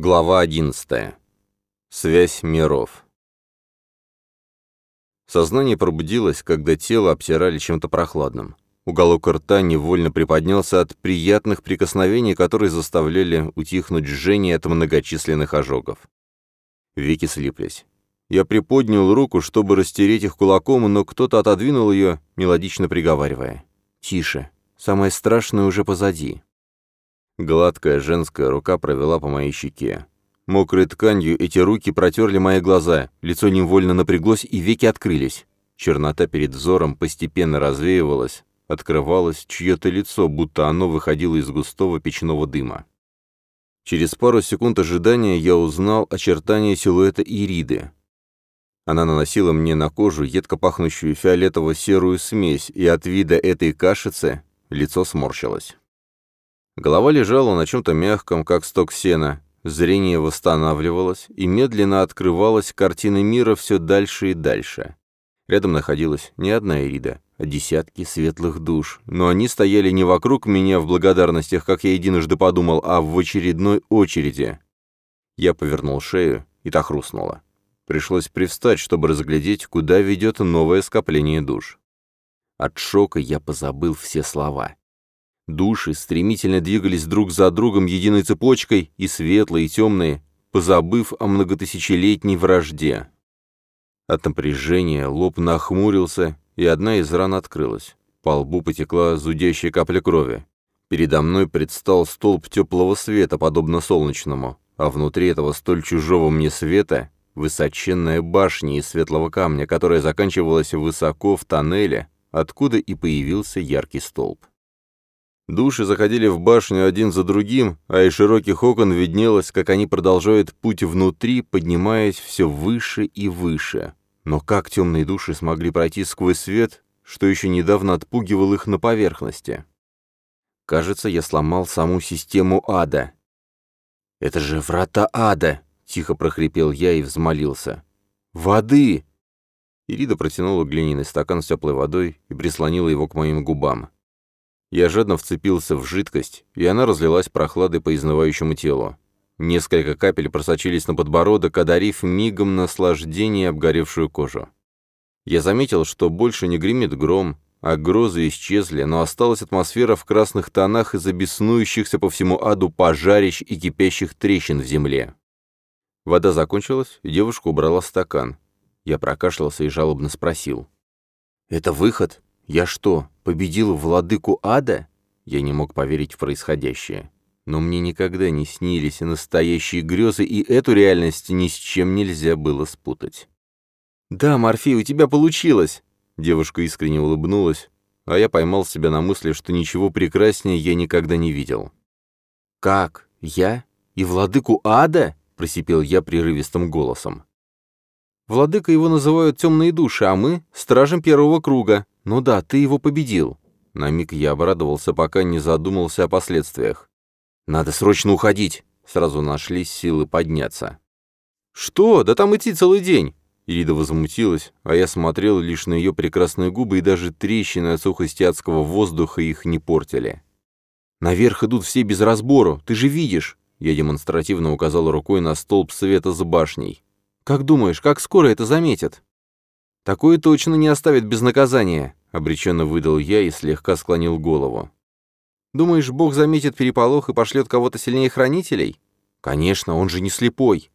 Глава 11. Связь миров. Сознание пробудилось, когда тело обтирали чем-то прохладным. Уголок рта невольно приподнялся от приятных прикосновений, которые заставляли утихнуть жжение от многочисленных ожогов. Веки слиплись. Я приподнял руку, чтобы растереть их кулаком, но кто-то отодвинул ее, мелодично приговаривая. «Тише, самое страшное уже позади». Гладкая женская рука провела по моей щеке. Мокрой тканью эти руки протерли мои глаза, лицо невольно напряглось и веки открылись. Чернота перед взором постепенно развеивалась, открывалось чье-то лицо, будто оно выходило из густого печного дыма. Через пару секунд ожидания я узнал очертания силуэта Ириды. Она наносила мне на кожу едко пахнущую фиолетово-серую смесь, и от вида этой кашицы лицо сморщилось. Голова лежала на чем-то мягком, как сток сена. Зрение восстанавливалось, и медленно открывалась картина мира все дальше и дальше. Рядом находилась не одна Ирида, а десятки светлых душ, но они стояли не вокруг меня в благодарностях, как я единожды подумал, а в очередной очереди. Я повернул шею, и та хрустнула. Пришлось привстать, чтобы разглядеть, куда ведет новое скопление душ. От шока я позабыл все слова. Души стремительно двигались друг за другом единой цепочкой, и светлые, и темные, позабыв о многотысячелетней вражде. От напряжения лоб нахмурился, и одна из ран открылась. По лбу потекла зудящая капля крови. Передо мной предстал столб теплого света, подобно солнечному, а внутри этого столь чужого мне света высоченная башня из светлого камня, которая заканчивалась высоко в тоннеле, откуда и появился яркий столб. Души заходили в башню один за другим, а из широких окон виднелось, как они продолжают путь внутри, поднимаясь все выше и выше. Но как темные души смогли пройти сквозь свет, что еще недавно отпугивал их на поверхности? Кажется, я сломал саму систему ада. «Это же врата ада!» — тихо прохрипел я и взмолился. «Воды!» Ирида протянула глиняный стакан с теплой водой и прислонила его к моим губам. Я жадно вцепился в жидкость, и она разлилась прохладой по изнывающему телу. Несколько капель просочились на подбородок, одарив мигом наслаждение обгоревшую кожу. Я заметил, что больше не гремит гром, а грозы исчезли, но осталась атмосфера в красных тонах из-за беснующихся по всему аду пожарищ и кипящих трещин в земле. Вода закончилась, и девушка убрала стакан. Я прокашлялся и жалобно спросил. «Это выход?» Я что, победил владыку ада? Я не мог поверить в происходящее. Но мне никогда не снились настоящие грезы, и эту реальность ни с чем нельзя было спутать. «Да, Морфей, у тебя получилось!» Девушка искренне улыбнулась, а я поймал себя на мысли, что ничего прекраснее я никогда не видел. «Как? Я? И владыку ада?» — просипел я прерывистым голосом. «Владыка его называют темные души, а мы — стражем первого круга. «Ну да, ты его победил». На миг я обрадовался, пока не задумался о последствиях. «Надо срочно уходить!» Сразу нашлись силы подняться. «Что? Да там идти целый день!» Ирида возмутилась, а я смотрел лишь на ее прекрасные губы, и даже трещины от сухости адского воздуха их не портили. «Наверх идут все без разбору, ты же видишь!» Я демонстративно указал рукой на столб света за башней. «Как думаешь, как скоро это заметят?» «Такое точно не оставит без наказания. — обреченно выдал я и слегка склонил голову. «Думаешь, Бог заметит переполох и пошлет кого-то сильнее хранителей?» «Конечно, он же не слепой».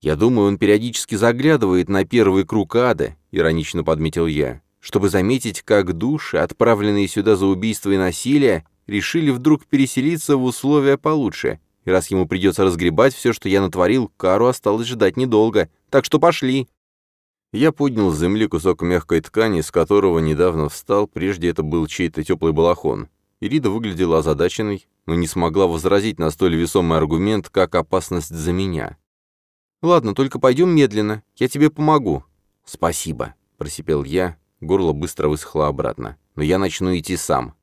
«Я думаю, он периодически заглядывает на первый круг ада», — иронично подметил я, «чтобы заметить, как души, отправленные сюда за убийство и насилие, решили вдруг переселиться в условия получше. И раз ему придется разгребать все, что я натворил, кару осталось ждать недолго. Так что пошли». Я поднял с земли кусок мягкой ткани, с которого недавно встал, прежде это был чей-то теплый балахон. Ирида выглядела озадаченной, но не смогла возразить на столь весомый аргумент, как опасность за меня. «Ладно, только пойдем медленно, я тебе помогу». «Спасибо», — просипел я, горло быстро высохло обратно. «Но я начну идти сам».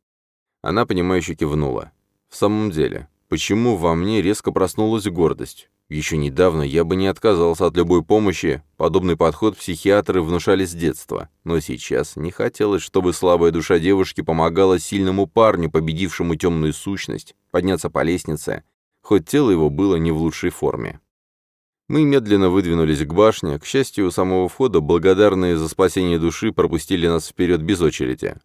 Она, понимающе кивнула. «В самом деле, почему во мне резко проснулась гордость? Еще недавно я бы не отказался от любой помощи, подобный подход психиатры внушали с детства, но сейчас не хотелось, чтобы слабая душа девушки помогала сильному парню, победившему темную сущность, подняться по лестнице, хоть тело его было не в лучшей форме. Мы медленно выдвинулись к башне. К счастью, у самого входа благодарные за спасение души пропустили нас вперед без очереди.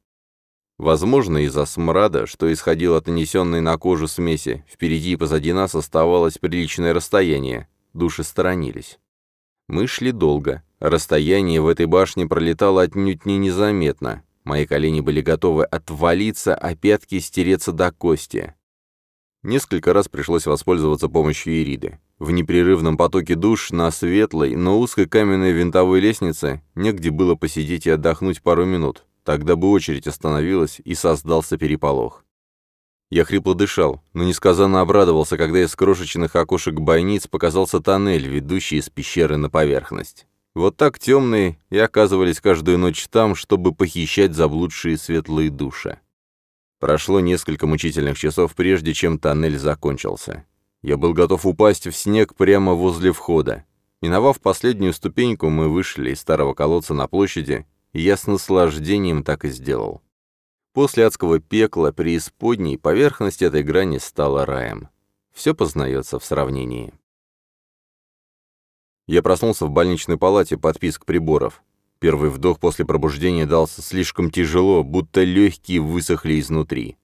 Возможно, из-за смрада, что исходил от нанесенной на кожу смеси, впереди и позади нас оставалось приличное расстояние. Души сторонились. Мы шли долго. Расстояние в этой башне пролетало отнюдь не незаметно. Мои колени были готовы отвалиться, а пятки стереться до кости. Несколько раз пришлось воспользоваться помощью Ириды. В непрерывном потоке душ на светлой, но узкой каменной винтовой лестнице негде было посидеть и отдохнуть пару минут. Тогда бы очередь остановилась, и создался переполох. Я хрипло дышал, но несказанно обрадовался, когда из крошечных окошек бойниц показался тоннель, ведущий из пещеры на поверхность. Вот так темные и оказывались каждую ночь там, чтобы похищать заблудшие светлые души. Прошло несколько мучительных часов, прежде чем тоннель закончился. Я был готов упасть в снег прямо возле входа. Миновав последнюю ступеньку, мы вышли из старого колодца на площади, я с наслаждением так и сделал. После адского пекла преисподней поверхность этой грани стала раем. Все познается в сравнении. Я проснулся в больничной палате под писк приборов. Первый вдох после пробуждения дался слишком тяжело, будто легкие высохли изнутри.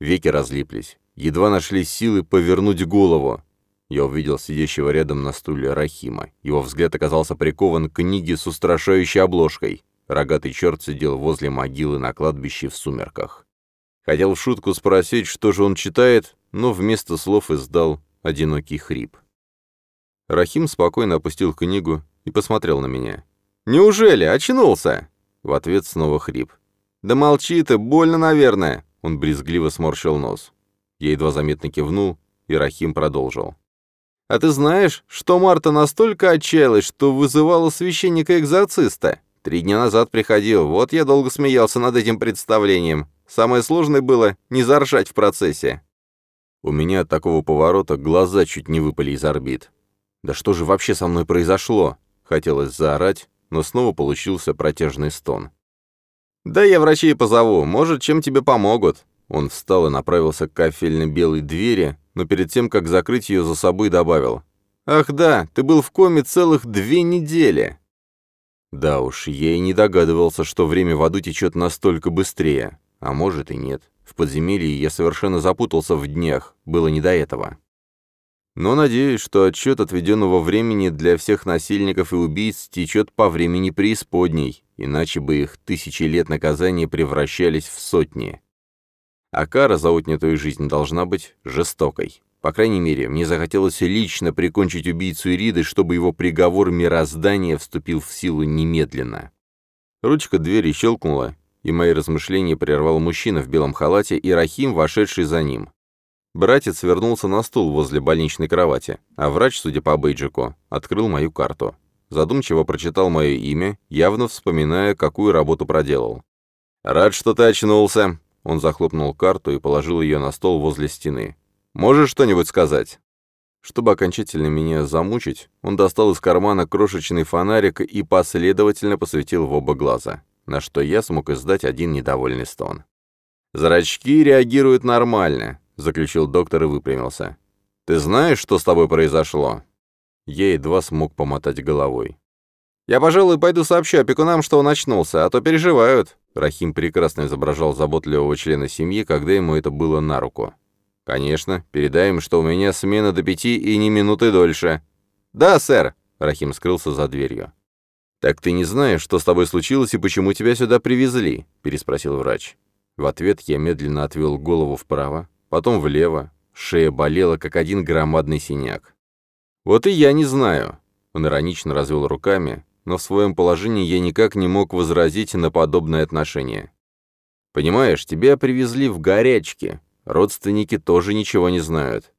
Веки разлиплись. Едва нашли силы повернуть голову. Я увидел сидящего рядом на стуле Рахима. Его взгляд оказался прикован к книге с устрашающей обложкой. Рогатый черт сидел возле могилы на кладбище в сумерках. Хотел в шутку спросить, что же он читает, но вместо слов издал одинокий хрип. Рахим спокойно опустил книгу и посмотрел на меня. «Неужели? Очнулся?» В ответ снова хрип. «Да молчи ты, больно, наверное!» Он брезгливо сморщил нос. Я едва заметно кивнул, и Рахим продолжил. «А ты знаешь, что Марта настолько отчаялась, что вызывала священника-экзорциста? Три дня назад приходил, вот я долго смеялся над этим представлением. Самое сложное было не заржать в процессе». У меня от такого поворота глаза чуть не выпали из орбит. «Да что же вообще со мной произошло?» Хотелось заорать, но снова получился протяжный стон. «Да я врачей позову, может, чем тебе помогут». Он встал и направился к кафельно-белой двери, но перед тем, как закрыть ее за собой, добавил. «Ах да, ты был в коме целых две недели!» Да уж, я и не догадывался, что время в аду течет настолько быстрее. А может и нет. В подземелье я совершенно запутался в днях, было не до этого. Но надеюсь, что отчет отведенного времени для всех насильников и убийц течет по времени преисподней, иначе бы их тысячи лет наказания превращались в сотни. А кара за отнятую жизнь должна быть жестокой. По крайней мере, мне захотелось лично прикончить убийцу Ириды, чтобы его приговор мироздания вступил в силу немедленно. Ручка двери щелкнула, и мои размышления прервал мужчина в белом халате и Рахим, вошедший за ним. Братец вернулся на стул возле больничной кровати, а врач, судя по бейджику, открыл мою карту. Задумчиво прочитал мое имя, явно вспоминая, какую работу проделал. «Рад, что ты очнулся!» Он захлопнул карту и положил ее на стол возле стены. «Можешь что-нибудь сказать?» Чтобы окончательно меня замучить, он достал из кармана крошечный фонарик и последовательно посветил в оба глаза, на что я смог издать один недовольный стон. Зрачки реагируют нормально, — заключил доктор и выпрямился. «Ты знаешь, что с тобой произошло?» Я едва смог помотать головой. «Я, пожалуй, пойду сообщу опекунам, что он очнулся, а то переживают». Рахим прекрасно изображал заботливого члена семьи, когда ему это было на руку. «Конечно, передай им, что у меня смена до пяти и не минуты дольше». «Да, сэр», — Рахим скрылся за дверью. «Так ты не знаешь, что с тобой случилось и почему тебя сюда привезли?» — переспросил врач. В ответ я медленно отвел голову вправо, потом влево. Шея болела, как один громадный синяк. «Вот и я не знаю». Он иронично развел руками, но в своем положении я никак не мог возразить на подобное отношение. «Понимаешь, тебя привезли в горячке. Родственники тоже ничего не знают.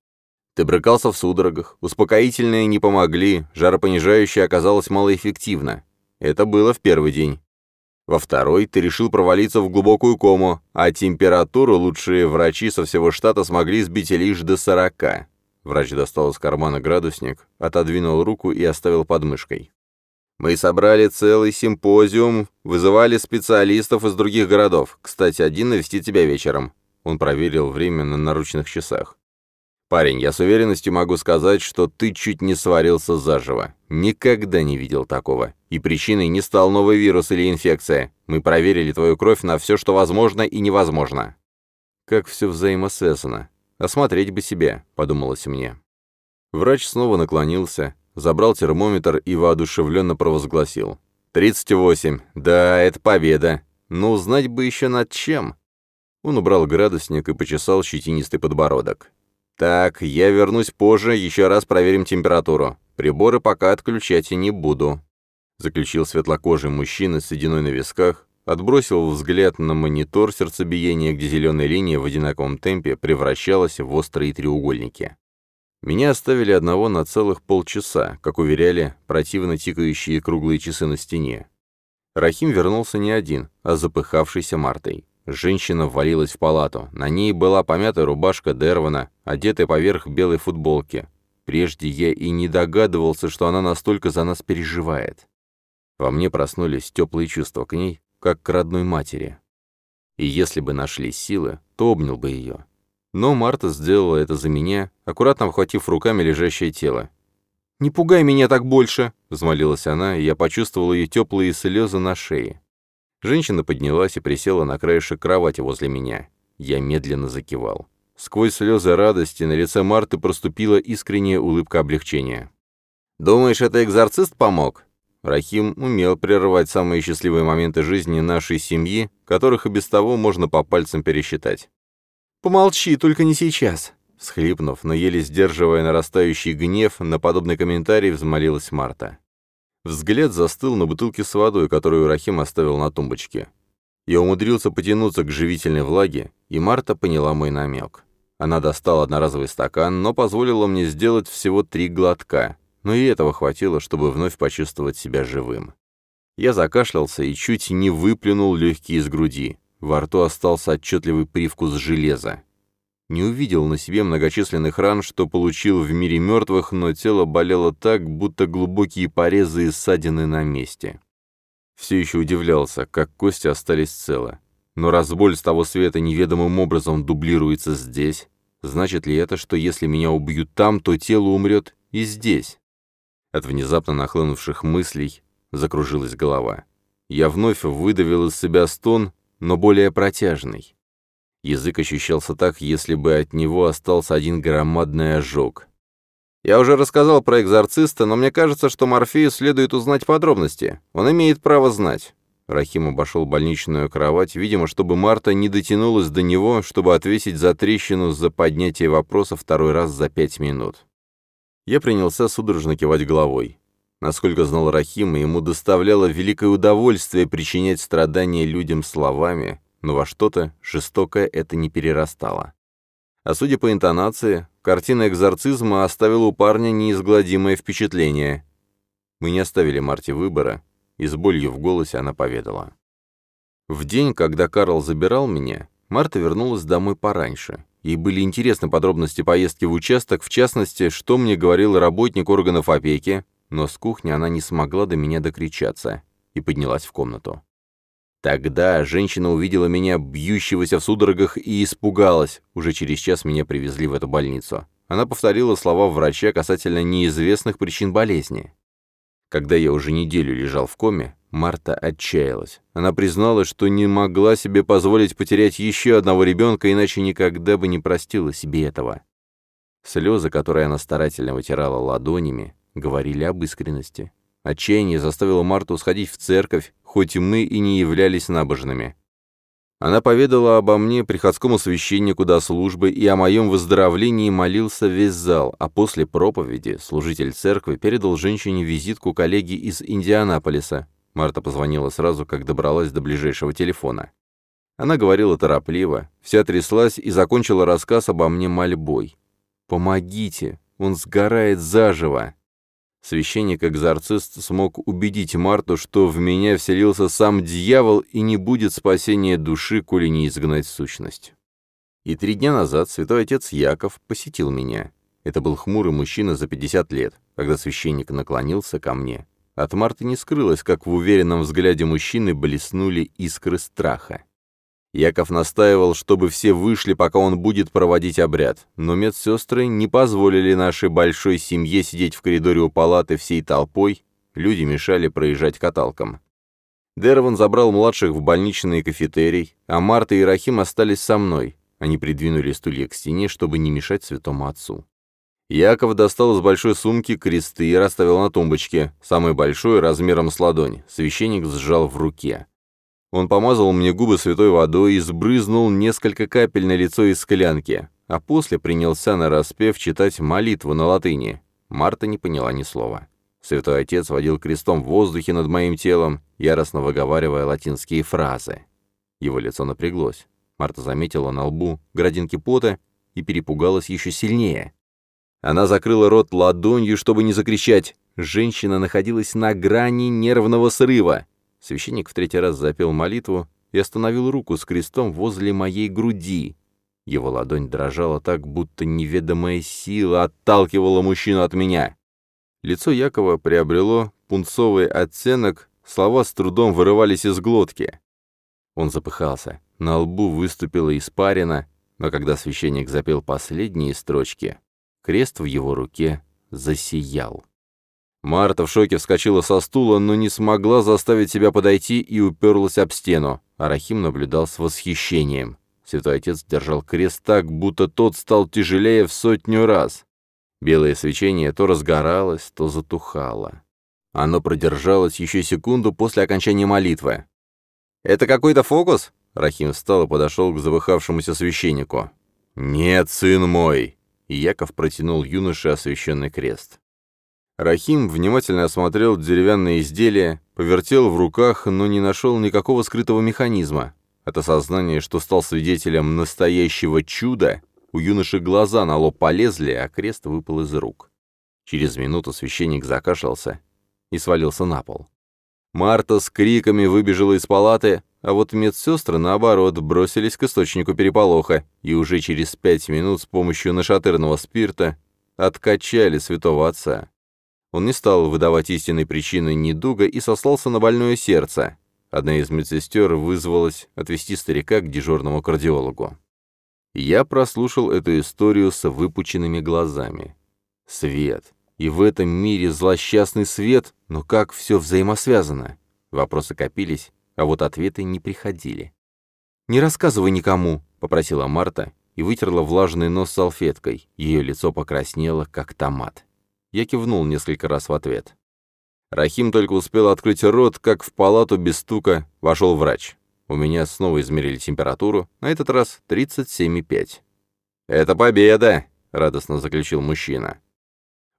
Ты брыкался в судорогах, успокоительные не помогли, жаропонижающее оказалось малоэффективно. Это было в первый день. Во второй ты решил провалиться в глубокую кому, а температуру лучшие врачи со всего штата смогли сбить лишь до 40. Врач достал из кармана градусник, отодвинул руку и оставил под мышкой. Мы собрали целый симпозиум, вызывали специалистов из других городов. Кстати, один навестит тебя вечером. Он проверил время на наручных часах. «Парень, я с уверенностью могу сказать, что ты чуть не сварился заживо. Никогда не видел такого. И причиной не стал новый вирус или инфекция. Мы проверили твою кровь на все, что возможно и невозможно». Как все взаимосвязано. Осмотреть бы себя, подумалось мне. Врач снова наклонился, забрал термометр и воодушевленно провозгласил. «Тридцать восемь. Да, это победа. Но узнать бы еще над чем». Он убрал градусник и почесал щетинистый подбородок. «Так, я вернусь позже, еще раз проверим температуру. Приборы пока отключать и не буду», — заключил светлокожий мужчина с сединой на висках, отбросил взгляд на монитор сердцебиения, где зеленая линия в одинаковом темпе превращалась в острые треугольники. Меня оставили одного на целых полчаса, как уверяли противно тикающие круглые часы на стене. Рахим вернулся не один, а запыхавшийся Мартой. Женщина ввалилась в палату. На ней была помятая рубашка Дервана, одетая поверх белой футболки. Прежде я и не догадывался, что она настолько за нас переживает. Во мне проснулись теплые чувства к ней, как к родной матери. И если бы нашли силы, то обнял бы ее. Но Марта сделала это за меня, аккуратно обхватив руками лежащее тело. «Не пугай меня так больше!» — взмолилась она, и я почувствовал ее теплые слезы на шее. Женщина поднялась и присела на краешек кровати возле меня. Я медленно закивал. Сквозь слезы радости на лице Марты проступила искренняя улыбка облегчения. «Думаешь, это экзорцист помог?» Рахим умел прерывать самые счастливые моменты жизни нашей семьи, которых и без того можно по пальцам пересчитать. «Помолчи, только не сейчас!» Схлипнув, но еле сдерживая нарастающий гнев, на подобный комментарий взмолилась Марта. Взгляд застыл на бутылке с водой, которую Рахим оставил на тумбочке. Я умудрился потянуться к живительной влаге, и Марта поняла мой намек. Она достала одноразовый стакан, но позволила мне сделать всего три глотка, но и этого хватило, чтобы вновь почувствовать себя живым. Я закашлялся и чуть не выплюнул легкие из груди. Во рту остался отчетливый привкус железа не увидел на себе многочисленных ран, что получил в мире мертвых, но тело болело так, будто глубокие порезы и ссадины на месте. Все еще удивлялся, как кости остались целы. Но раз боль с того света неведомым образом дублируется здесь, значит ли это, что если меня убьют там, то тело умрет и здесь? От внезапно нахлынувших мыслей закружилась голова. Я вновь выдавил из себя стон, но более протяжный. Язык ощущался так, если бы от него остался один громадный ожог. «Я уже рассказал про экзорциста, но мне кажется, что Морфею следует узнать подробности. Он имеет право знать». Рахим обошел больничную кровать, видимо, чтобы Марта не дотянулась до него, чтобы отвесить за трещину за поднятие вопроса второй раз за пять минут. Я принялся судорожно кивать головой. Насколько знал Рахима, ему доставляло великое удовольствие причинять страдания людям словами, но во что-то жестокое это не перерастало. А судя по интонации, картина экзорцизма оставила у парня неизгладимое впечатление. Мы не оставили Марте выбора, и с болью в голосе она поведала. В день, когда Карл забирал меня, Марта вернулась домой пораньше. Ей были интересны подробности поездки в участок, в частности, что мне говорил работник органов опеки, но с кухни она не смогла до меня докричаться и поднялась в комнату. Тогда женщина увидела меня, бьющегося в судорогах, и испугалась. Уже через час меня привезли в эту больницу. Она повторила слова врача касательно неизвестных причин болезни. Когда я уже неделю лежал в коме, Марта отчаялась. Она призналась, что не могла себе позволить потерять еще одного ребенка, иначе никогда бы не простила себе этого. Слезы, которые она старательно вытирала ладонями, говорили об искренности. Отчаяние заставило Марту сходить в церковь, хоть мы и не являлись набожными. Она поведала обо мне приходскому священнику до службы и о моем выздоровлении молился весь зал, а после проповеди служитель церкви передал женщине визитку коллеги из Индианаполиса. Марта позвонила сразу, как добралась до ближайшего телефона. Она говорила торопливо, вся тряслась и закончила рассказ обо мне мольбой. «Помогите! Он сгорает заживо!» Священник-экзорцист смог убедить Марту, что в меня вселился сам дьявол и не будет спасения души, коли не изгнать сущность. И три дня назад святой отец Яков посетил меня. Это был хмурый мужчина за 50 лет. Когда священник наклонился ко мне, от Марты не скрылось, как в уверенном взгляде мужчины блеснули искры страха. Яков настаивал, чтобы все вышли, пока он будет проводить обряд, но медсестры не позволили нашей большой семье сидеть в коридоре у палаты всей толпой, люди мешали проезжать каталкам. Дерван забрал младших в больничный кафетерий, а Марта и Рахим остались со мной. Они придвинули стулья к стене, чтобы не мешать святому отцу. Яков достал из большой сумки кресты и расставил на тумбочке, самый большой, размером с ладонь. Священник сжал в руке. Он помазал мне губы святой водой и сбрызнул несколько капель на лицо из склянки, а после принялся на распев читать молитву на латыни. Марта не поняла ни слова. Святой Отец водил крестом в воздухе над моим телом, яростно выговаривая латинские фразы. Его лицо напряглось. Марта заметила на лбу градинки пота и перепугалась еще сильнее. Она закрыла рот ладонью, чтобы не закричать. Женщина находилась на грани нервного срыва. Священник в третий раз запел молитву и остановил руку с крестом возле моей груди. Его ладонь дрожала так, будто неведомая сила отталкивала мужчину от меня. Лицо Якова приобрело пунцовый оттенок, слова с трудом вырывались из глотки. Он запыхался, на лбу выступила испарина, но когда священник запел последние строчки, крест в его руке засиял. Марта в шоке вскочила со стула, но не смогла заставить себя подойти и уперлась об стену. Арахим наблюдал с восхищением. Святой Отец держал крест так, будто тот стал тяжелее в сотню раз. Белое свечение то разгоралось, то затухало. Оно продержалось еще секунду после окончания молитвы. «Это какой-то фокус?» Рахим встал и подошел к завыхавшемуся священнику. «Нет, сын мой!» И Яков протянул юноше освященный крест. Рахим внимательно осмотрел деревянное изделие, повертел в руках, но не нашел никакого скрытого механизма. От осознания, что стал свидетелем настоящего чуда, у юноши глаза на лоб полезли, а крест выпал из рук. Через минуту священник закашлялся и свалился на пол. Марта с криками выбежала из палаты, а вот медсестры, наоборот, бросились к источнику переполоха и уже через пять минут с помощью нашатырного спирта откачали святого отца. Он не стал выдавать истинной причины недуга и сослался на больное сердце. Одна из медсестер вызвалась отвезти старика к дежурному кардиологу. Я прослушал эту историю с выпученными глазами. Свет. И в этом мире злосчастный свет, но как все взаимосвязано? Вопросы копились, а вот ответы не приходили. «Не рассказывай никому», — попросила Марта и вытерла влажный нос салфеткой. Ее лицо покраснело, как томат. Я кивнул несколько раз в ответ. Рахим только успел открыть рот, как в палату без стука вошел врач. У меня снова измерили температуру, на этот раз 37,5. «Это победа!» — радостно заключил мужчина.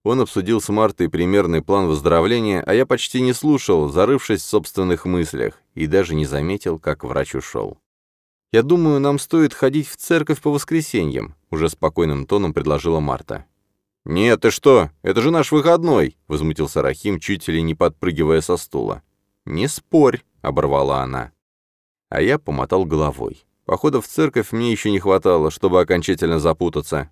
Он обсудил с Мартой примерный план выздоровления, а я почти не слушал, зарывшись в собственных мыслях, и даже не заметил, как врач ушел. «Я думаю, нам стоит ходить в церковь по воскресеньям», — уже спокойным тоном предложила Марта. «Нет, ты что? Это же наш выходной!» — возмутился Рахим, чуть ли не подпрыгивая со стула. «Не спорь!» — оборвала она. А я помотал головой. Похода в церковь мне еще не хватало, чтобы окончательно запутаться.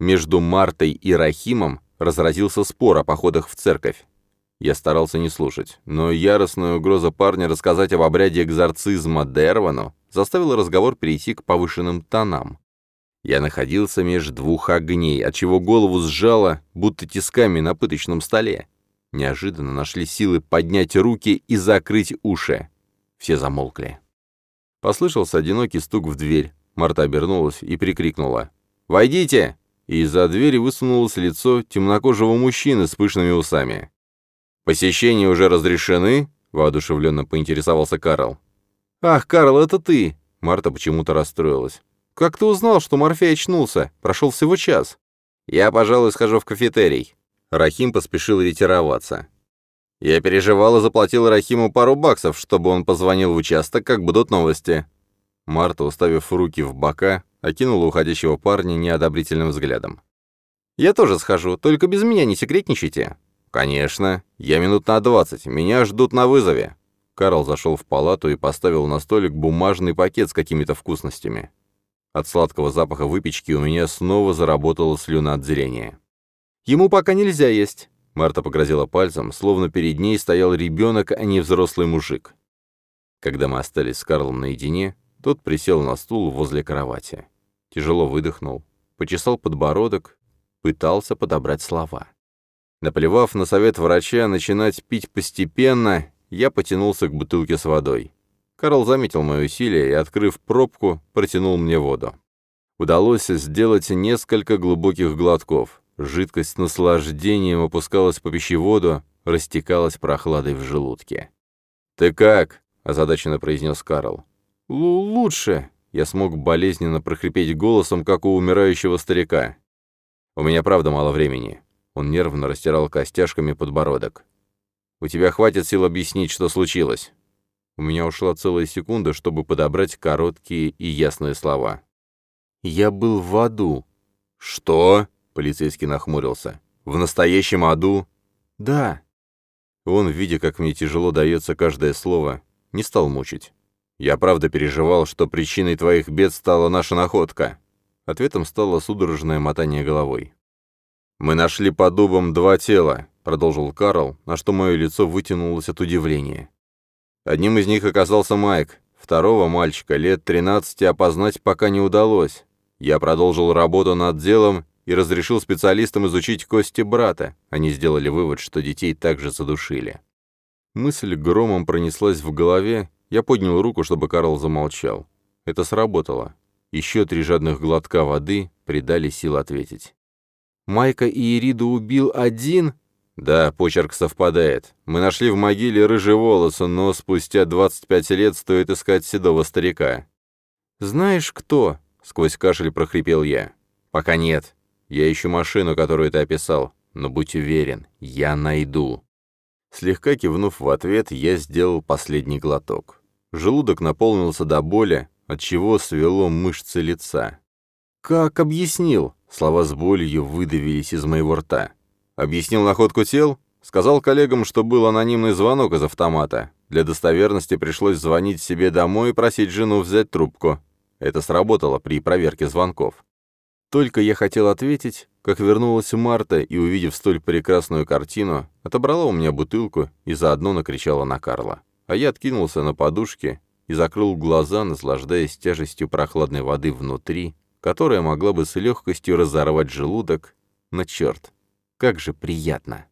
Между Мартой и Рахимом разразился спор о походах в церковь. Я старался не слушать, но яростная угроза парня рассказать об обряде экзорцизма Дервану заставила разговор перейти к повышенным тонам. Я находился между двух огней, отчего голову сжало, будто тисками на пыточном столе. Неожиданно нашли силы поднять руки и закрыть уши. Все замолкли. Послышался одинокий стук в дверь. Марта обернулась и прикрикнула. «Войдите!» И из-за двери высунулось лицо темнокожего мужчины с пышными усами. «Посещения уже разрешены?» — воодушевленно поинтересовался Карл. «Ах, Карл, это ты!» Марта почему-то расстроилась. «Как ты узнал, что Морфей очнулся? Прошел всего час». «Я, пожалуй, схожу в кафетерий». Рахим поспешил ретироваться. Я переживал и заплатил Рахиму пару баксов, чтобы он позвонил в участок, как будут новости. Марта, уставив руки в бока, окинула уходящего парня неодобрительным взглядом. «Я тоже схожу, только без меня не секретничайте». «Конечно. Я минут на двадцать. Меня ждут на вызове». Карл зашел в палату и поставил на столик бумажный пакет с какими-то вкусностями. От сладкого запаха выпечки у меня снова заработала слюна от зрения. «Ему пока нельзя есть», — Марта погрозила пальцем, словно перед ней стоял ребенок, а не взрослый мужик. Когда мы остались с Карлом наедине, Тот присел на стул возле кровати. Тяжело выдохнул, почесал подбородок, пытался подобрать слова. Наплевав на совет врача начинать пить постепенно, я потянулся к бутылке с водой. Карл заметил мои усилия и, открыв пробку, протянул мне воду. Удалось сделать несколько глубоких глотков. Жидкость с наслаждением опускалась по пищеводу, растекалась прохладой в желудке. «Ты как?» — озадаченно произнес Карл. «Лучше!» — я смог болезненно прохрипеть голосом, как у умирающего старика. «У меня правда мало времени». Он нервно растирал костяшками подбородок. «У тебя хватит сил объяснить, что случилось?» У меня ушла целая секунда, чтобы подобрать короткие и ясные слова. «Я был в аду». «Что?» — полицейский нахмурился. «В настоящем аду?» «Да». Он, видя, как мне тяжело дается каждое слово, не стал мучить. «Я правда переживал, что причиной твоих бед стала наша находка». Ответом стало судорожное мотание головой. «Мы нашли под дубом два тела», — продолжил Карл, на что мое лицо вытянулось от удивления. Одним из них оказался Майк, второго мальчика лет 13 опознать пока не удалось. Я продолжил работу над делом и разрешил специалистам изучить кости брата. Они сделали вывод, что детей также задушили. Мысль громом пронеслась в голове, я поднял руку, чтобы Карл замолчал. Это сработало. Еще три жадных глотка воды придали сил ответить. «Майка и Ириду убил один?» «Да, почерк совпадает. Мы нашли в могиле рыжие волосы, но спустя 25 лет стоит искать седого старика». «Знаешь, кто?» — сквозь кашель прохрипел я. «Пока нет. Я ищу машину, которую ты описал. Но будь уверен, я найду». Слегка кивнув в ответ, я сделал последний глоток. Желудок наполнился до боли, отчего свело мышцы лица. «Как объяснил?» Слова с болью выдавились из моего рта. «Объяснил находку тел?» Сказал коллегам, что был анонимный звонок из автомата. Для достоверности пришлось звонить себе домой и просить жену взять трубку. Это сработало при проверке звонков. Только я хотел ответить, как вернулась Марта и, увидев столь прекрасную картину, отобрала у меня бутылку и заодно накричала на Карла. А я откинулся на подушке и закрыл глаза, наслаждаясь тяжестью прохладной воды внутри, которая могла бы с легкостью разорвать желудок, но черт, как же приятно.